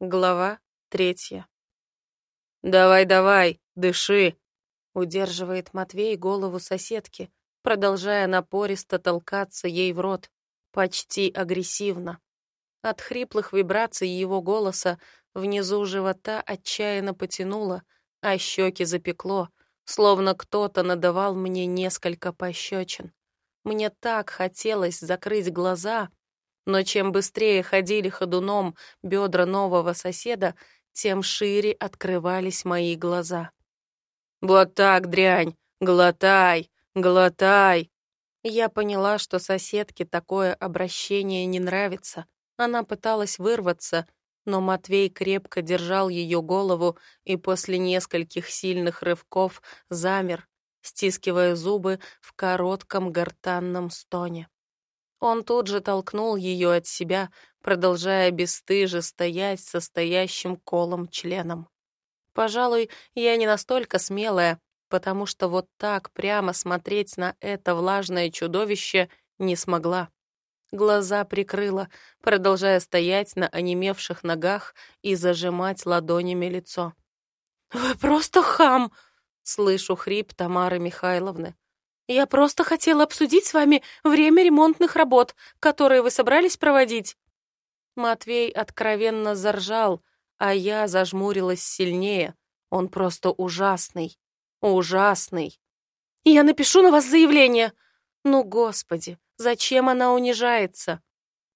Глава третья. «Давай, давай, дыши!» — удерживает Матвей голову соседки, продолжая напористо толкаться ей в рот, почти агрессивно. От хриплых вибраций его голоса внизу живота отчаянно потянуло, а щеки запекло, словно кто-то надавал мне несколько пощечин. Мне так хотелось закрыть глаза, но чем быстрее ходили ходуном бедра нового соседа, тем шире открывались мои глаза. «Вот так, дрянь! Глотай! Глотай!» Я поняла, что соседке такое обращение не нравится. Она пыталась вырваться, но Матвей крепко держал ее голову и после нескольких сильных рывков замер, стискивая зубы в коротком гортанном стоне. Он тут же толкнул ее от себя, продолжая бесстыже стоять со стоящим колом членом. Пожалуй, я не настолько смелая, потому что вот так прямо смотреть на это влажное чудовище не смогла. Глаза прикрыла, продолжая стоять на онемевших ногах и зажимать ладонями лицо. «Вы просто хам!» — слышу хрип Тамары Михайловны. Я просто хотела обсудить с вами время ремонтных работ, которые вы собрались проводить». Матвей откровенно заржал, а я зажмурилась сильнее. Он просто ужасный. Ужасный. «Я напишу на вас заявление!» «Ну, Господи, зачем она унижается?»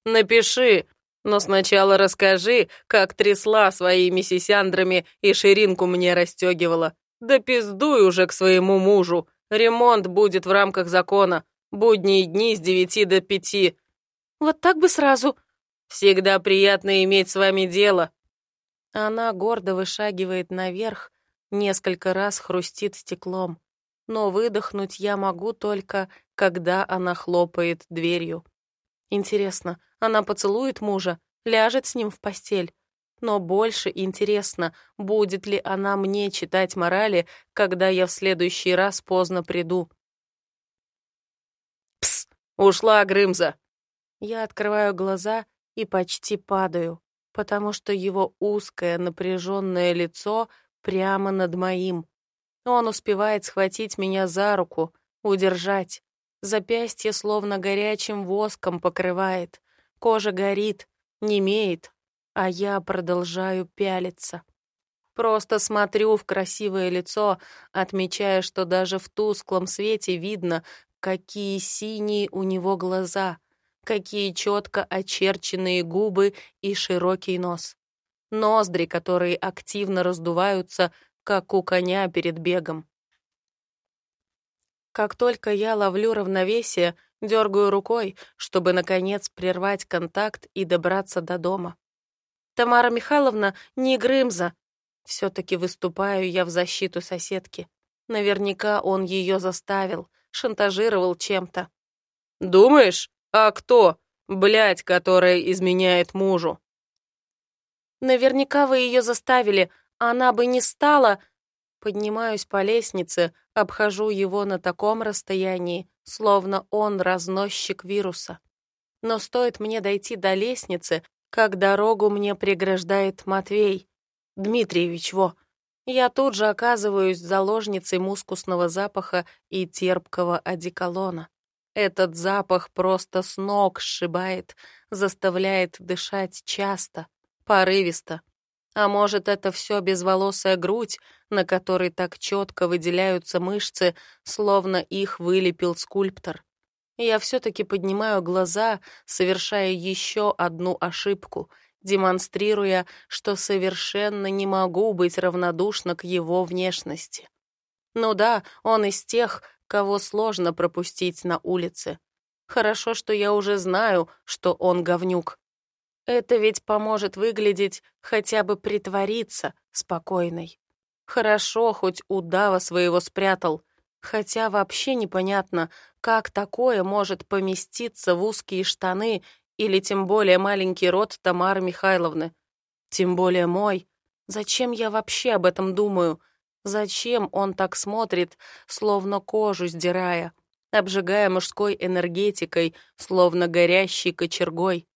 «Напиши, но сначала расскажи, как трясла своими сисяндрами и ширинку мне расстегивала. Да пиздуй уже к своему мужу, Ремонт будет в рамках закона. Будние дни с девяти до пяти. Вот так бы сразу. Всегда приятно иметь с вами дело. Она гордо вышагивает наверх, несколько раз хрустит стеклом. Но выдохнуть я могу только, когда она хлопает дверью. Интересно, она поцелует мужа, ляжет с ним в постель? Но больше интересно, будет ли она мне читать морали, когда я в следующий раз поздно приду. Пс! Ушла Грымза. Я открываю глаза и почти падаю, потому что его узкое напряженное лицо прямо над моим. Он успевает схватить меня за руку, удержать. Запястье словно горячим воском покрывает. Кожа горит, немеет, а я продолжаю пялиться. Просто смотрю в красивое лицо, отмечая, что даже в тусклом свете видно, какие синие у него глаза, какие четко очерченные губы и широкий нос. Ноздри, которые активно раздуваются, как у коня перед бегом. Как только я ловлю равновесие, дергаю рукой, чтобы, наконец, прервать контакт и добраться до дома. Тамара Михайловна не Грымза. Все-таки выступаю я в защиту соседки. Наверняка он ее заставил, шантажировал чем-то. «Думаешь? А кто? Блядь, которая изменяет мужу». «Наверняка вы ее заставили, она бы не стала...» Поднимаюсь по лестнице, обхожу его на таком расстоянии, словно он разносчик вируса. Но стоит мне дойти до лестницы, как дорогу мне преграждает Матвей. Дмитриевич, во. Я тут же оказываюсь заложницей мускусного запаха и терпкого одеколона. Этот запах просто с ног сшибает, заставляет дышать часто, порывисто. А может, это все безволосая грудь, на которой так четко выделяются мышцы, словно их вылепил скульптор. Я все-таки поднимаю глаза, совершая еще одну ошибку, демонстрируя, что совершенно не могу быть равнодушна к его внешности. Ну да, он из тех, кого сложно пропустить на улице. Хорошо, что я уже знаю, что он говнюк. Это ведь поможет выглядеть, хотя бы притвориться спокойной. Хорошо, хоть удава своего спрятал, хотя вообще непонятно, как такое может поместиться в узкие штаны или тем более маленький рот Тамары Михайловны? Тем более мой. Зачем я вообще об этом думаю? Зачем он так смотрит, словно кожу сдирая, обжигая мужской энергетикой, словно горящей кочергой?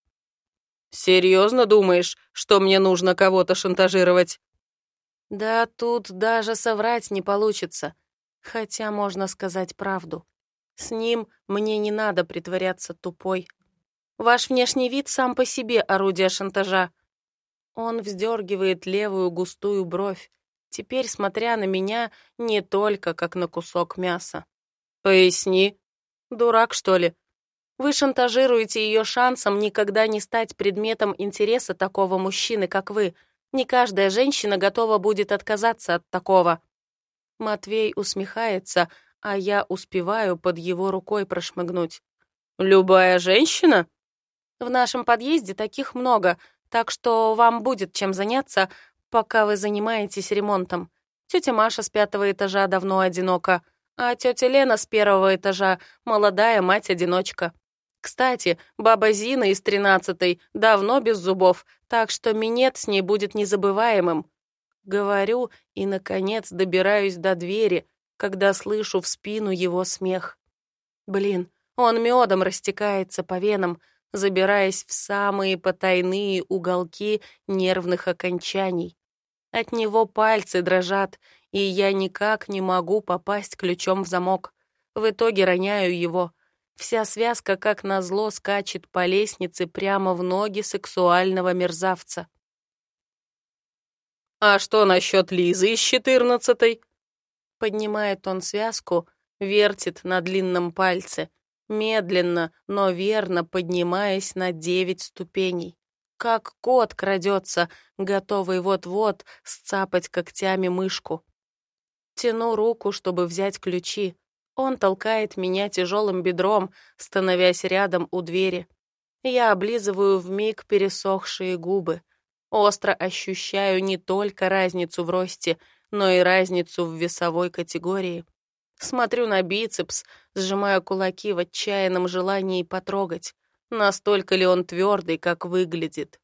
Серьезно думаешь, что мне нужно кого-то шантажировать? Да тут даже соврать не получится. Хотя можно сказать правду. С ним мне не надо притворяться тупой. Ваш внешний вид сам по себе орудие шантажа. Он вздергивает левую густую бровь, теперь смотря на меня не только как на кусок мяса. Поясни. Дурак, что ли? Вы шантажируете ее шансом никогда не стать предметом интереса такого мужчины, как вы. Не каждая женщина готова будет отказаться от такого. Матвей усмехается, а я успеваю под его рукой прошмыгнуть. «Любая женщина?» В нашем подъезде таких много, так что вам будет чем заняться, пока вы занимаетесь ремонтом. Тетя Маша с пятого этажа давно одинока, а тетя Лена с первого этажа молодая мать-одиночка. Кстати, баба Зина из тринадцатой давно без зубов, так что минет с ней будет незабываемым. Говорю и, наконец, добираюсь до двери, когда слышу в спину его смех. Блин, он медом растекается по венам, забираясь в самые потайные уголки нервных окончаний. От него пальцы дрожат, и я никак не могу попасть ключом в замок. В итоге роняю его. Вся связка, как назло, скачет по лестнице прямо в ноги сексуального мерзавца. «А что насчет Лизы из четырнадцатой?» Поднимает он связку, вертит на длинном пальце медленно, но верно поднимаясь на девять ступеней. Как кот крадется, готовый вот-вот сцапать когтями мышку. Тяну руку, чтобы взять ключи. Он толкает меня тяжелым бедром, становясь рядом у двери. Я облизываю вмиг пересохшие губы. Остро ощущаю не только разницу в росте, но и разницу в весовой категории. Смотрю на бицепс, сжимая кулаки в отчаянном желании потрогать. Настолько ли он твердый, как выглядит?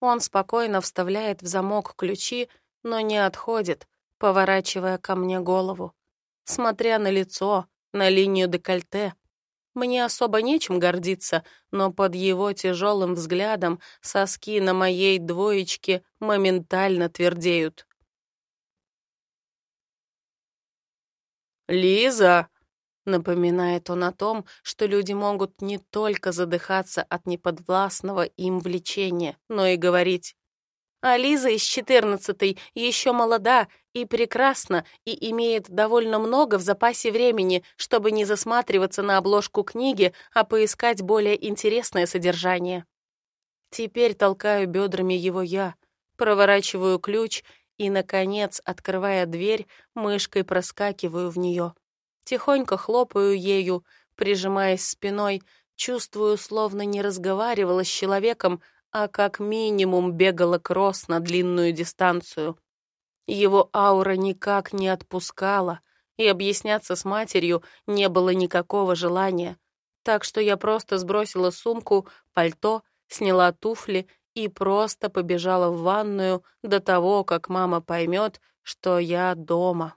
Он спокойно вставляет в замок ключи, но не отходит, поворачивая ко мне голову. Смотря на лицо, на линию декольте, мне особо нечем гордиться, но под его тяжелым взглядом соски на моей двоечке моментально твердеют. «Лиза!» — напоминает он о том, что люди могут не только задыхаться от неподвластного им влечения, но и говорить. А Лиза из четырнадцатой еще молода и прекрасна и имеет довольно много в запасе времени, чтобы не засматриваться на обложку книги, а поискать более интересное содержание. Теперь толкаю бедрами его я, проворачиваю ключ и, наконец, открывая дверь, мышкой проскакиваю в нее. Тихонько хлопаю ею, прижимаясь спиной, чувствую, словно не разговаривала с человеком, а как минимум бегала кросс на длинную дистанцию. Его аура никак не отпускала, и объясняться с матерью не было никакого желания. Так что я просто сбросила сумку, пальто, сняла туфли и просто побежала в ванную до того, как мама поймет, что я дома.